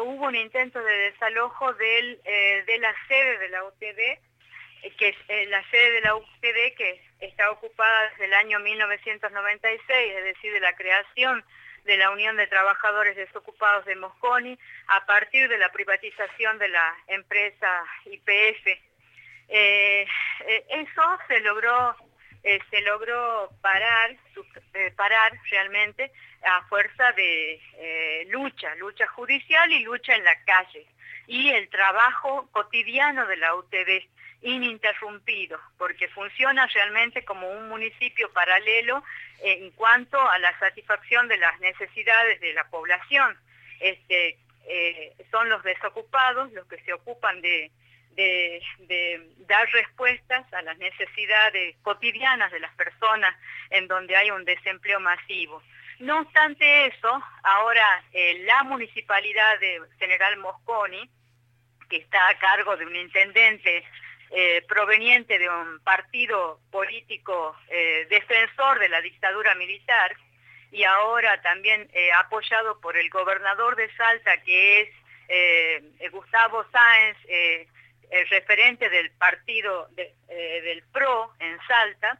hubo un intento de desalojo del, de la sede de la UTD, que es la sede de la UTD que está ocupada desde el año 1996, es decir, de la creación de la Unión de Trabajadores Desocupados de Mosconi a partir de la privatización de la empresa IPF. Eh, eh, eso se logró, eh, se logró parar, parar realmente a fuerza de lucha, lucha judicial y lucha en la calle. Y el trabajo cotidiano de la UTD ininterrumpido, porque funciona realmente como un municipio paralelo en cuanto a la satisfacción de las necesidades de la población. Este, eh, son los desocupados los que se ocupan de, dar respuestas a las necesidades cotidianas de las personas en donde hay un desempleo masivo. No obstante eso, ahora eh, la municipalidad de General Mosconi, que está a cargo de un intendente eh, proveniente de un partido político eh, defensor de la dictadura militar y ahora también apoyado por el gobernador de Salta, que es Gustavo Sáenz, el referente del partido del PRO en Salta,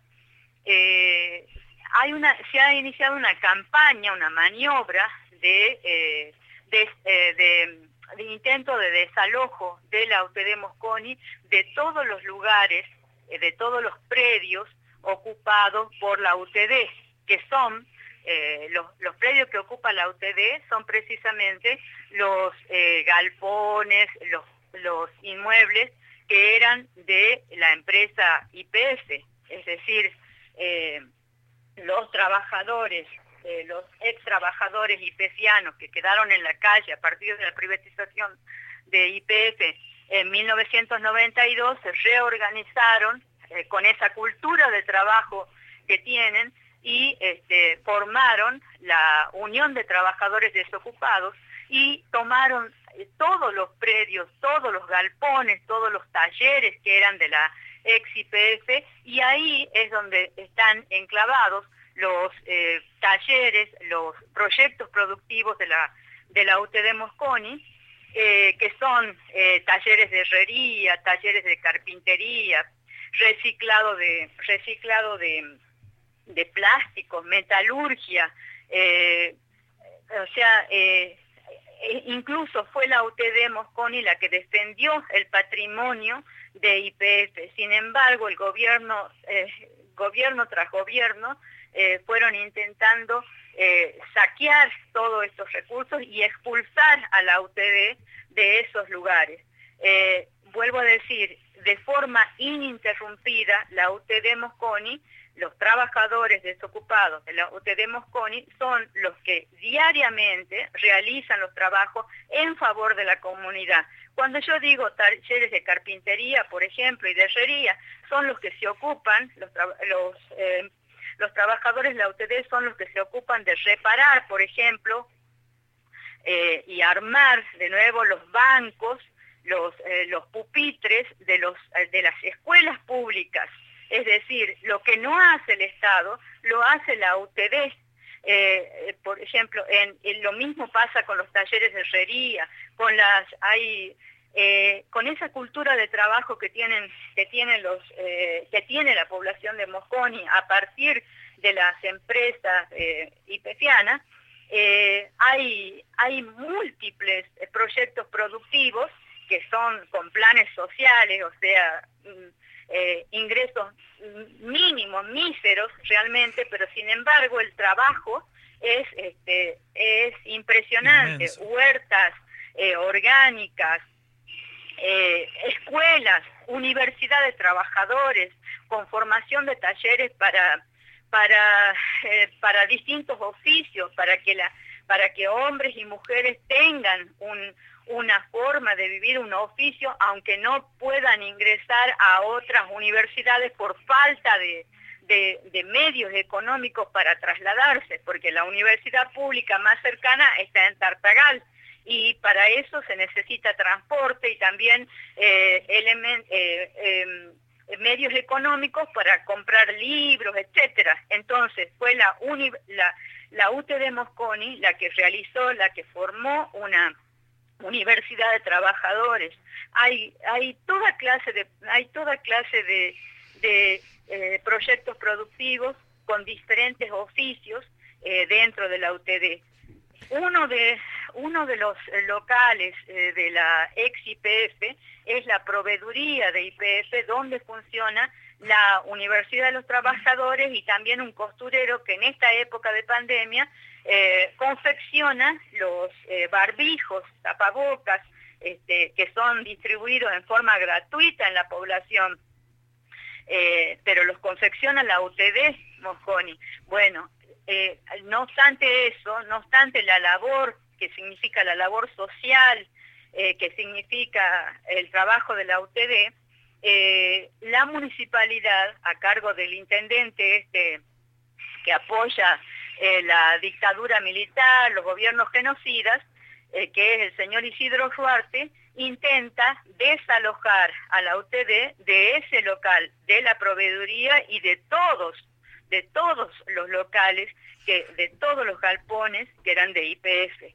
hay una, se ha iniciado una campaña, una maniobra de, de de intento de desalojo de la UTD Mosconi de todos los lugares, eh, de todos los predios ocupados por la UTD, que son eh, los, predios que ocupa la UTD son precisamente los eh, galpones, los, los inmuebles que eran de la empresa IPS, es decir, los trabajadores los ex trabajadores que quedaron en la calle a partir de la privatización de IPF en 1992 se reorganizaron eh, con esa cultura de trabajo que tienen y este, formaron la Unión de Trabajadores Desocupados y tomaron eh, todos los predios, todos los galpones, todos los talleres que eran de la ex IPF y ahí es donde están enclavados los eh, talleres, los proyectos productivos de la, de la UTD Mosconi, eh, que son eh, talleres de herrería, talleres de carpintería, reciclado de, reciclado de plásticos, metalurgia, o sea, incluso fue la UTD Mosconi la que defendió el patrimonio de IPF. Sin embargo, el gobierno, gobierno tras gobierno, eh, fueron intentando eh, saquear todos estos recursos y expulsar a la UTD de esos lugares. Eh, vuelvo a decir, de forma ininterrumpida, la UTD Mosconi, los trabajadores desocupados de la UTD Mosconi son los que diariamente realizan los trabajos en favor de la comunidad. Cuando yo digo talleres de carpintería, por ejemplo, y de herrería, son los que se ocupan, los, los trabajadores de la UTD son los que se ocupan de reparar, por ejemplo, eh, y armar de nuevo los bancos, los, eh, pupitres eh, de las escuelas públicas. Es decir, lo que no hace el Estado, lo hace la UTD. por ejemplo, lo mismo pasa con los talleres de herrería, con las, hay eh, con esa cultura de trabajo que tienen, que tienen los, eh, que tiene la población de Mosconi a partir de las empresas eh, eh hay, hay múltiples proyectos productivos que son con planes sociales, o sea, mm, ingresos mínimos, míseros realmente, pero sin embargo el trabajo es, este, es impresionante, huertas orgánicas, eh, escuelas, universidades de trabajadores, con formación de talleres para, para, eh, para distintos oficios, para que, la, para que hombres y mujeres tengan una forma de vivir un oficio, aunque no puedan ingresar a otras universidades por falta de, de, medios económicos para trasladarse, porque la universidad pública más cercana está en Tartagal y para eso se necesita transporte y también eh, eh, em, medios económicos para comprar libros, etcétera. Entonces fue la, uni, la UTD Mosconi la que realizó, la que formó una, universidad de trabajadores, hay, hay toda clase de, hay toda clase de, eh, proyectos productivos con diferentes oficios eh, dentro de la UTD. Uno de, uno de los locales eh, de la ex IPF es la proveeduría de IPF, donde funciona la Universidad de los Trabajadores y también un costurero que en esta época de pandemia eh, confecciona los eh, barbijos, tapabocas, este, que son distribuidos en forma gratuita en la población, eh, pero los confecciona la UTD Mosconi. Bueno, no obstante eso, no obstante la labor que significa la labor social, que significa el trabajo de la UTD, la municipalidad, a cargo del intendente este que apoya eh, la dictadura militar, los gobiernos genocidas, eh, que es el señor Isidro Duarte, intenta desalojar a la UTD de ese local, de la proveeduría y de todos, de todos los locales, que, de todos los galpones que eran de IPF.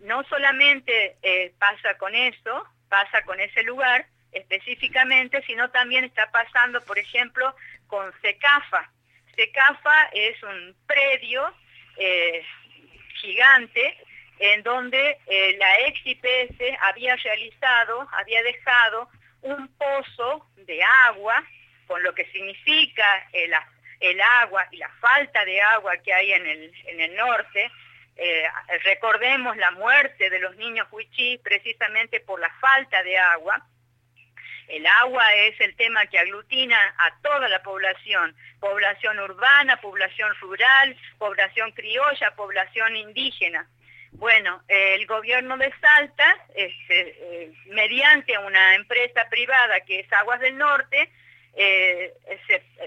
No solamente eh, pasa con eso, pasa con ese lugar específicamente, sino también está pasando, por ejemplo, con SECAFA. SECAFA es un predio eh, gigante en donde eh, la ex IPS había realizado, había dejado un pozo de agua, con lo que significa el, agua y la falta de agua que hay en el, en el norte. Eh, recordemos la muerte de los niños huichí precisamente por la falta de agua. El agua es el tema que aglutina a toda la población, población urbana, población rural, población criolla, población indígena. Bueno, el gobierno de Salta, este, eh, mediante una empresa privada que es Aguas del Norte, eh,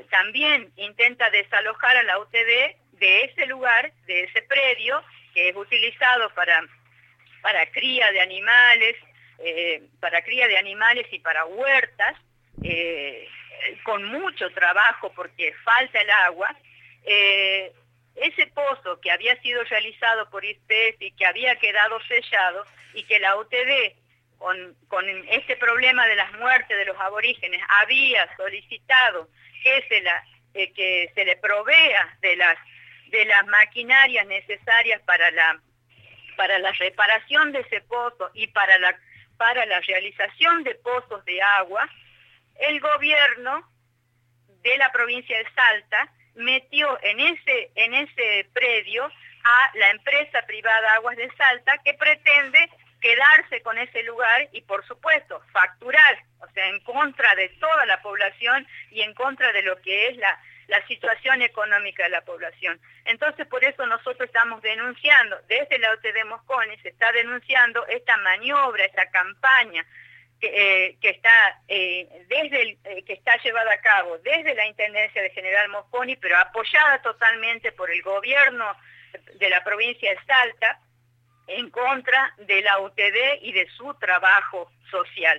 también intenta desalojar a la UTD de ese lugar, de ese predio, que es utilizado para, para cría de animales, eh, para cría de animales y para huertas, eh, con mucho trabajo porque falta el agua. Eh, ese pozo que había sido realizado por ISPES y que había quedado sellado y que la UTD con, con, este problema de las muertes de los aborígenes había solicitado que se, la, que se le provea de las, de las maquinarias necesarias para la, para la reparación de ese pozo y para la para la realización de pozos de agua, el gobierno de la provincia de Salta metió en ese, en ese predio a la empresa privada Aguas de Salta que pretende quedarse con ese lugar y por supuesto facturar, o sea, en contra de toda la población y en contra de lo que es la, la situación económica de la población. Entonces, por eso nosotros estamos denunciando, desde la OTD Mosconi se está denunciando esta maniobra, esta campaña que, eh, está eh, desde eh, que está llevada a cabo desde la Intendencia de General Mosconi, pero apoyada totalmente por el gobierno de la provincia de Salta, en contra de la UTD y de su trabajo social.